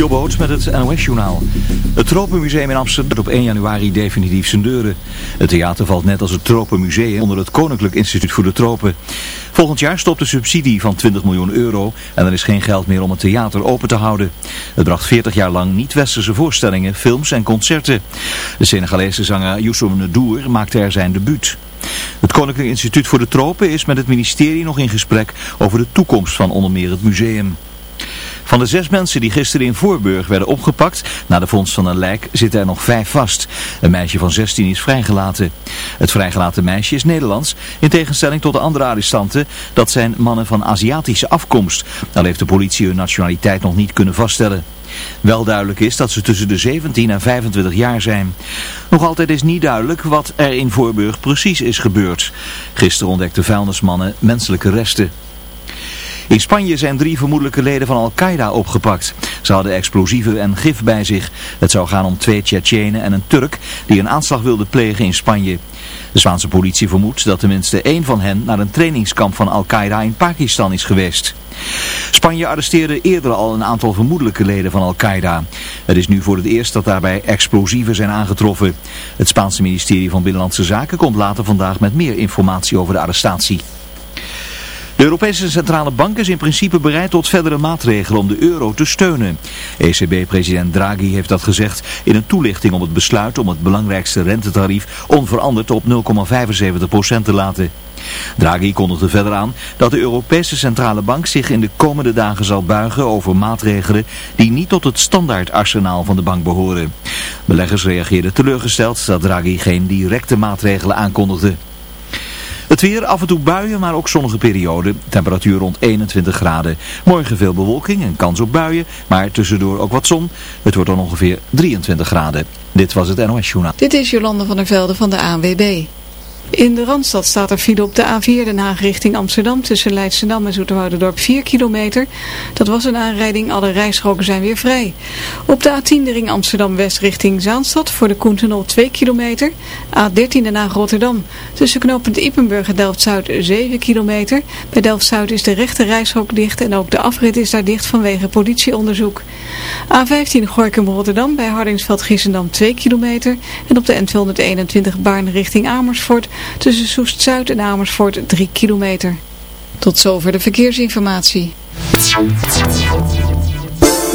Jobboot met het NOS-journaal. Het Tropenmuseum in Amsterdam op 1 januari definitief zijn deuren. Het theater valt net als het Tropenmuseum onder het Koninklijk Instituut voor de Tropen. Volgend jaar stopt de subsidie van 20 miljoen euro en er is geen geld meer om het theater open te houden. Het bracht 40 jaar lang niet-westerse voorstellingen, films en concerten. De Senegalese zanger Youssou N'Dour maakte er zijn debuut. Het Koninklijk Instituut voor de Tropen is met het ministerie nog in gesprek over de toekomst van onder meer het museum. Van de zes mensen die gisteren in Voorburg werden opgepakt, na de vondst van een lijk, zitten er nog vijf vast. Een meisje van 16 is vrijgelaten. Het vrijgelaten meisje is Nederlands, in tegenstelling tot de andere arrestanten. Dat zijn mannen van Aziatische afkomst. Al heeft de politie hun nationaliteit nog niet kunnen vaststellen. Wel duidelijk is dat ze tussen de 17 en 25 jaar zijn. Nog altijd is niet duidelijk wat er in Voorburg precies is gebeurd. Gisteren ontdekten vuilnismannen menselijke resten. In Spanje zijn drie vermoedelijke leden van Al-Qaeda opgepakt. Ze hadden explosieven en gif bij zich. Het zou gaan om twee Tsjetsjenen en een Turk die een aanslag wilden plegen in Spanje. De Spaanse politie vermoedt dat tenminste één van hen naar een trainingskamp van Al-Qaeda in Pakistan is geweest. Spanje arresteerde eerder al een aantal vermoedelijke leden van Al-Qaeda. Het is nu voor het eerst dat daarbij explosieven zijn aangetroffen. Het Spaanse ministerie van Binnenlandse Zaken komt later vandaag met meer informatie over de arrestatie. De Europese Centrale Bank is in principe bereid tot verdere maatregelen om de euro te steunen. ECB-president Draghi heeft dat gezegd in een toelichting om het besluit om het belangrijkste rentetarief onveranderd op 0,75% te laten. Draghi kondigde verder aan dat de Europese Centrale Bank zich in de komende dagen zal buigen over maatregelen die niet tot het standaardarsenaal van de bank behoren. Beleggers reageerden teleurgesteld dat Draghi geen directe maatregelen aankondigde. Het weer, af en toe buien, maar ook zonnige perioden. Temperatuur rond 21 graden. Morgen veel bewolking en kans op buien, maar tussendoor ook wat zon. Het wordt dan ongeveer 23 graden. Dit was het NOS Journaal. Dit is Jolande van der Velde van de ANWB. In de Randstad staat er file op de A4 Den Haag richting Amsterdam tussen Leidschendam en Zoeterwouderdorp 4 kilometer. Dat was een aanrijding, alle rijstroken zijn weer vrij. Op de A10 de ring Amsterdam-West richting Zaanstad voor de Koentunnel 2 kilometer. A13 Den Haag Rotterdam tussen knooppunt Ippenburg en Delft-Zuid 7 kilometer. Bij Delft-Zuid is de rechte rijstrook dicht en ook de afrit is daar dicht vanwege politieonderzoek. A15 Gorkum Rotterdam bij Hardingsveld-Giessendam 2 kilometer. En op de N221 Baarn richting Amersfoort Tussen Soest-Zuid en Amersfoort 3 kilometer. Tot zover de verkeersinformatie.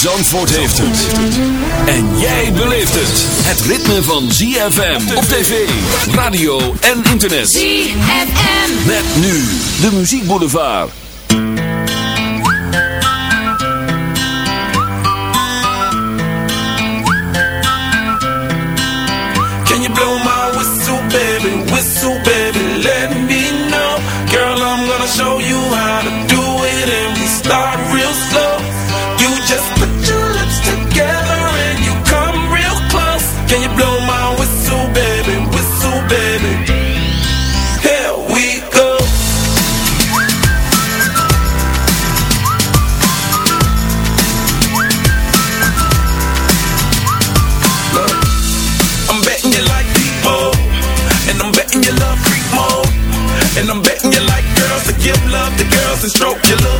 Zandvoort heeft het. En jij beleeft het. Het ritme van ZFM op tv, radio en internet. ZFM. Met nu de muziekboulevard. Can you blow my whistle, baby, whistle, baby, let me know. Girl, I'm gonna show you how to stroke your little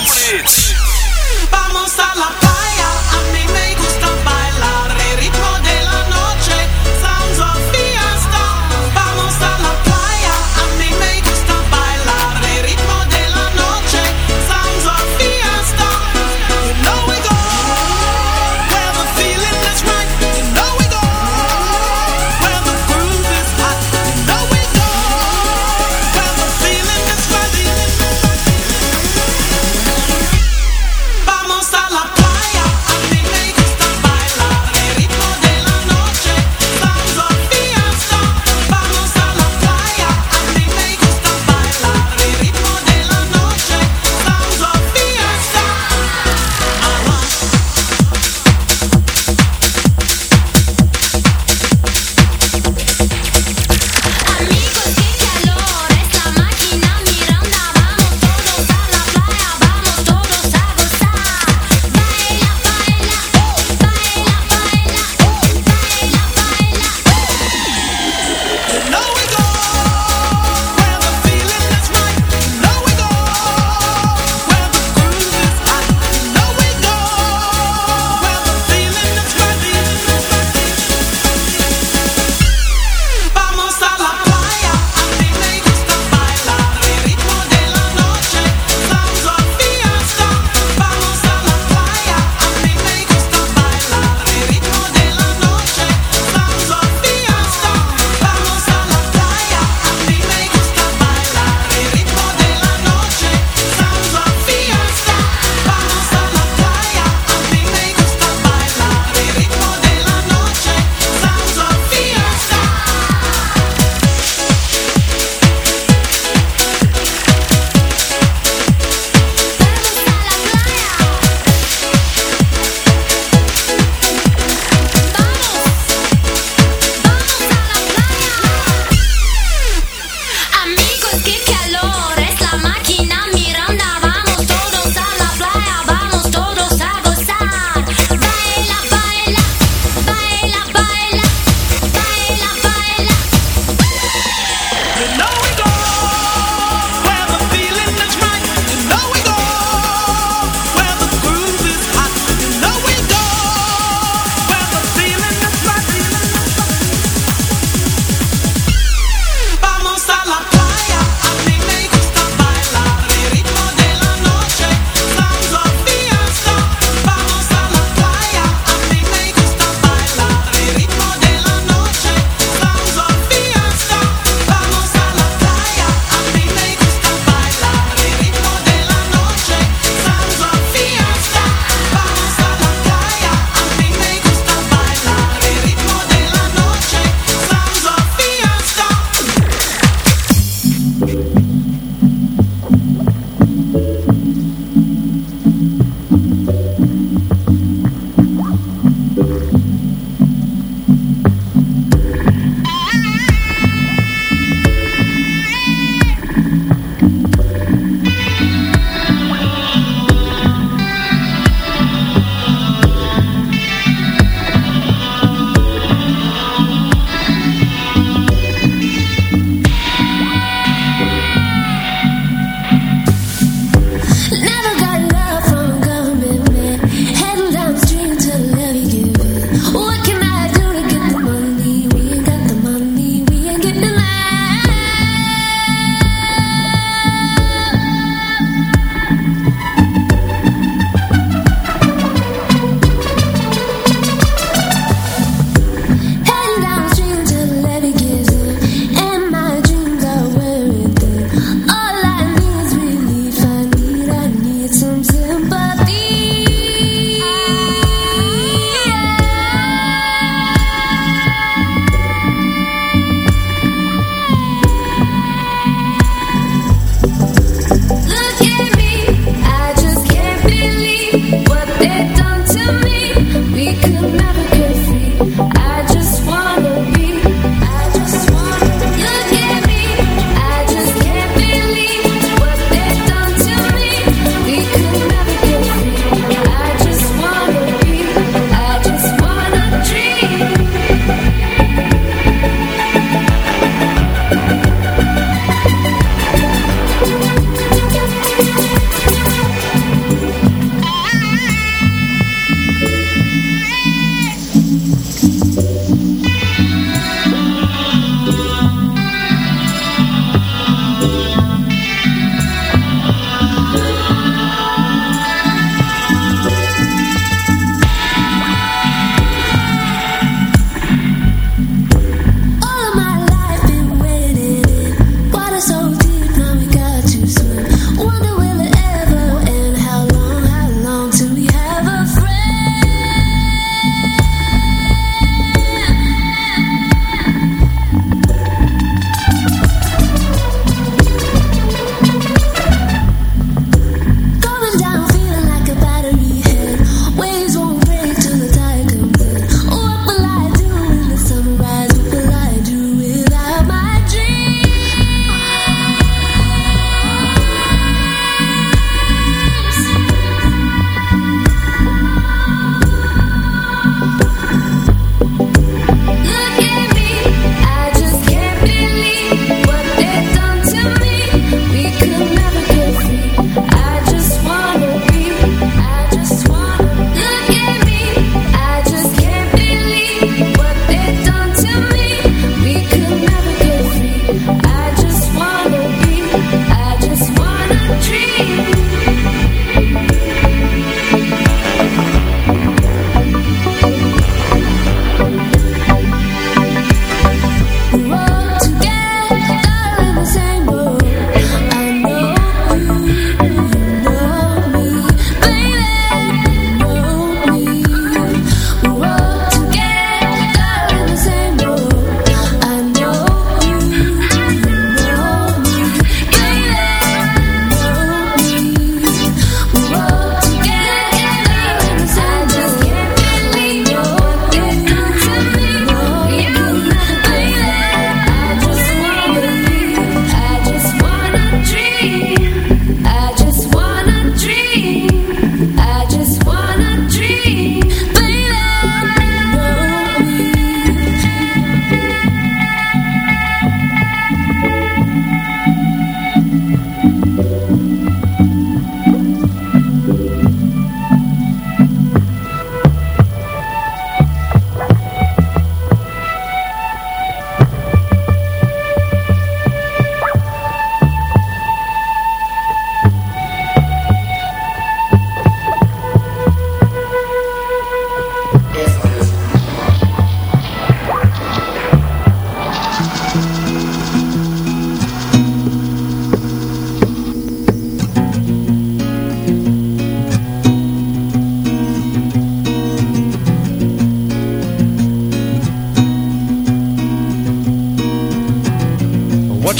Blitz.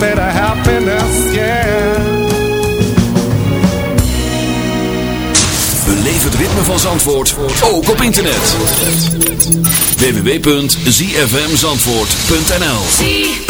bit of happiness, yeah. Beleef het ritme van Zandvoort, ook op internet. www.zfmzandvoort.nl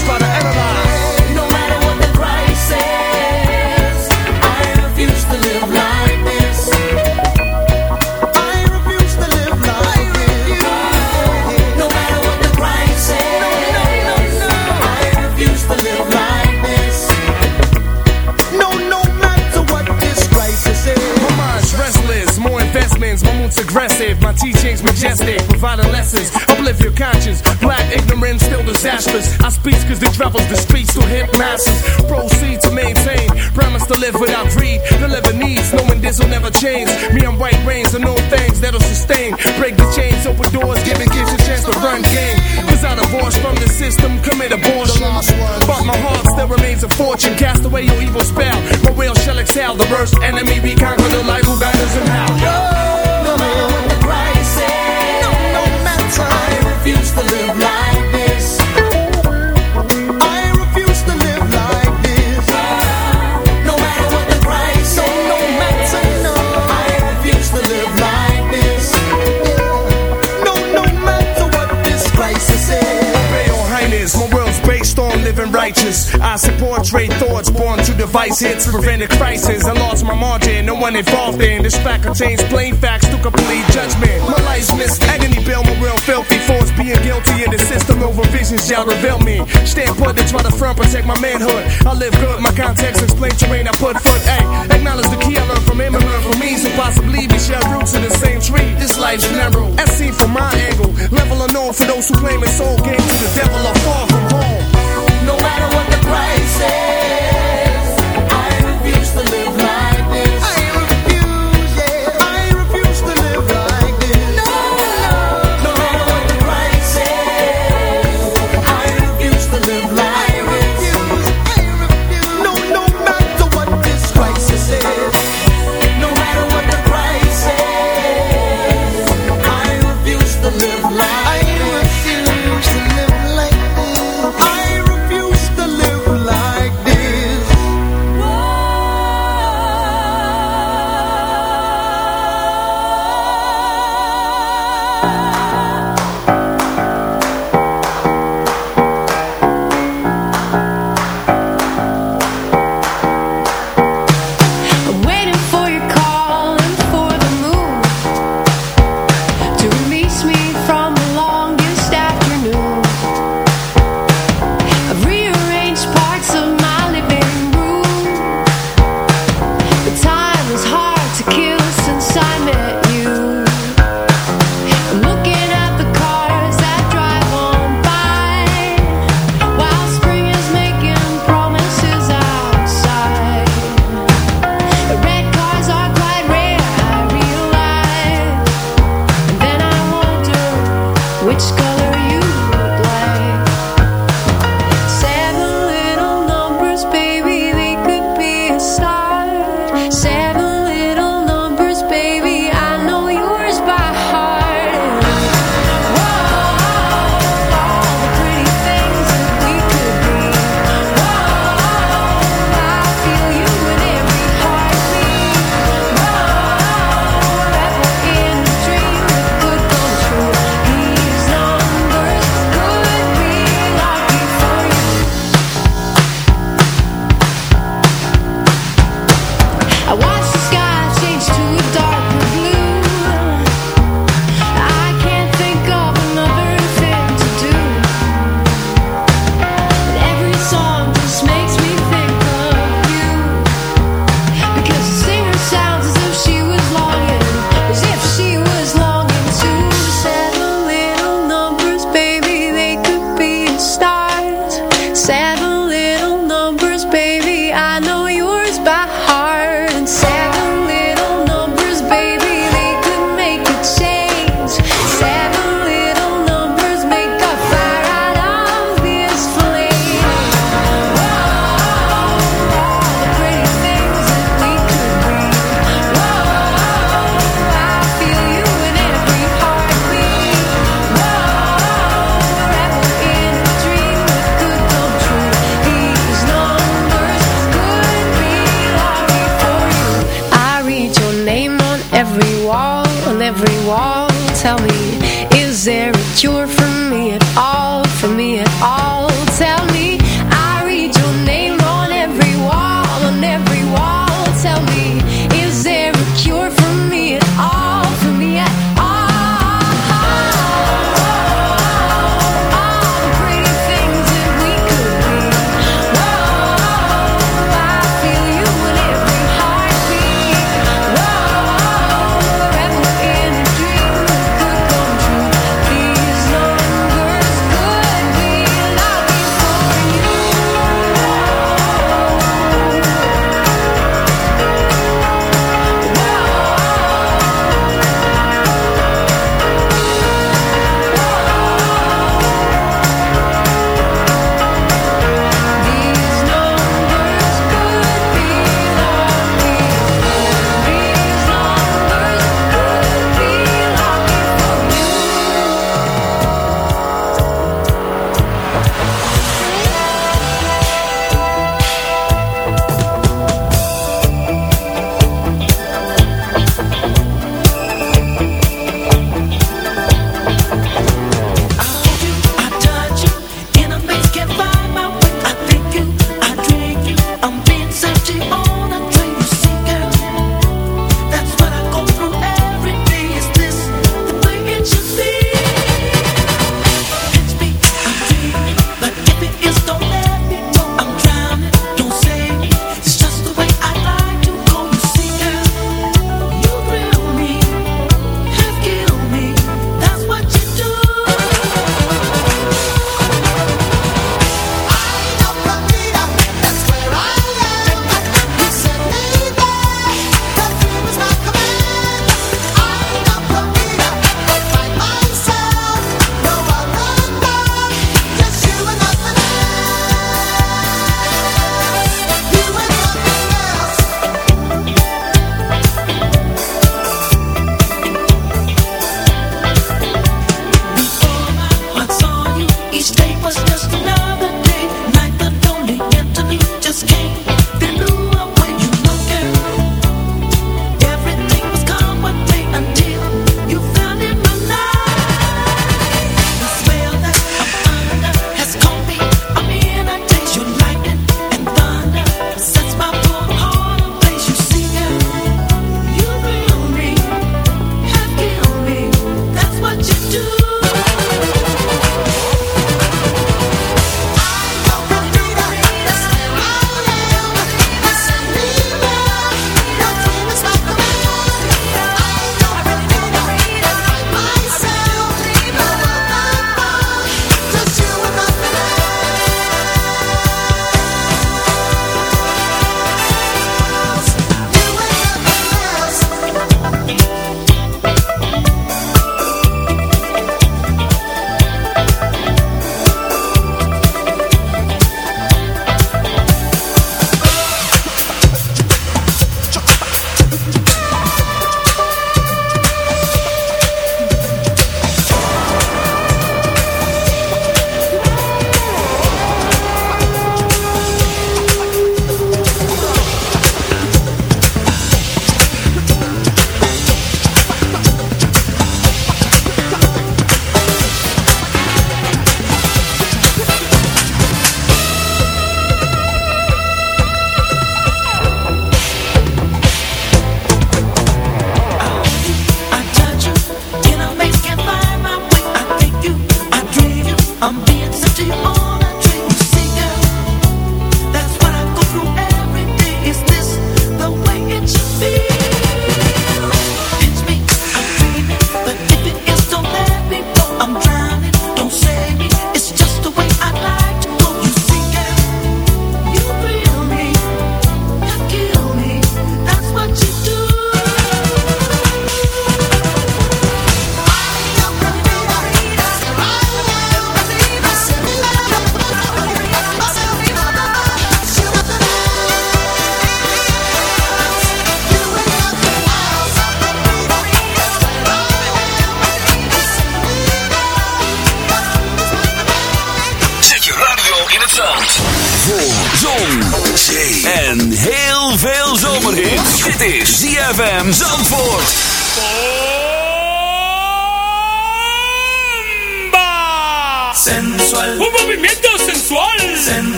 chains. Nice hits prevent a crisis. I lost my margin, no one involved in this fact. contains plain facts to complete judgment. My life's missed agony, bail my real filthy force. Being guilty in the system over visions, y'all reveal me. Stand put to try to front, protect my manhood. I live good, my context explain terrain. I put foot, ay. Acknowledge the key I learned from him and learn from me. So possibly we share roots in the same tree. This life's narrow, as seen from my angle. Level unknown for those who claim it's all game to the devil or far from home. No matter what the price.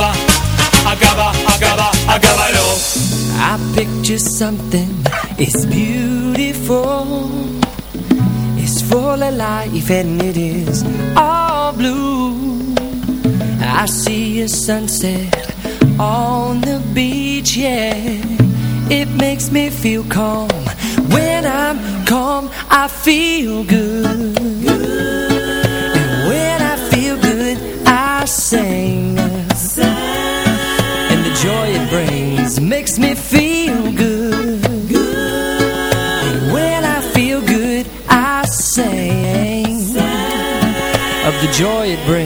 agaba, agaba, agaba, agabalo. I picture something, it's beautiful. It's full of life and it is all blue. I see a sunset on the beach, yeah. It makes me feel calm. When I'm calm, I feel good. good. And when I feel good, I say. always makes me feel good. good. And when I feel good, I sing, sing. of the joy it brings.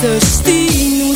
Să știi, nu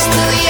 still you